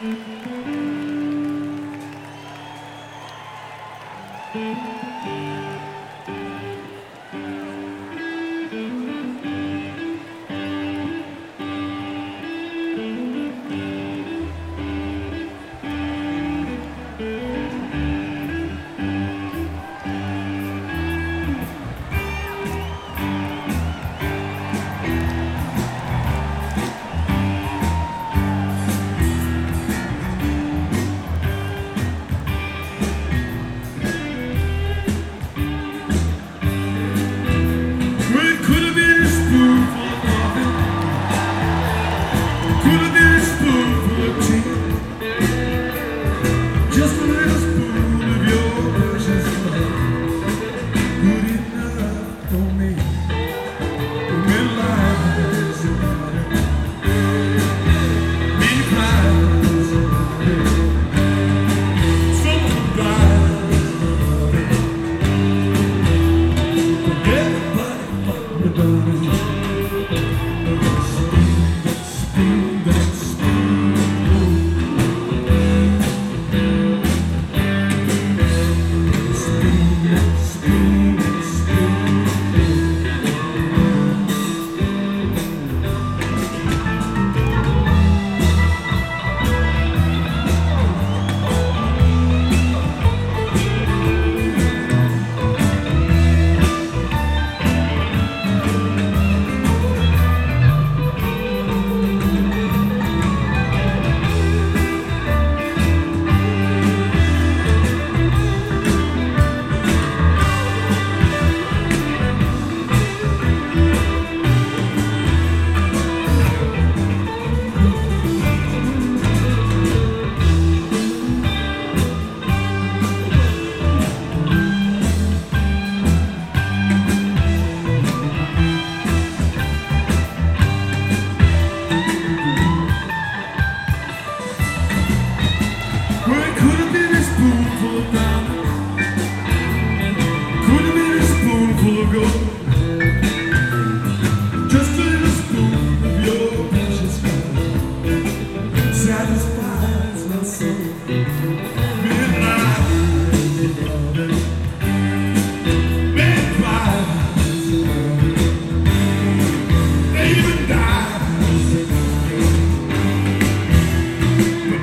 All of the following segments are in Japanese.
Thank you.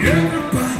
Everybody.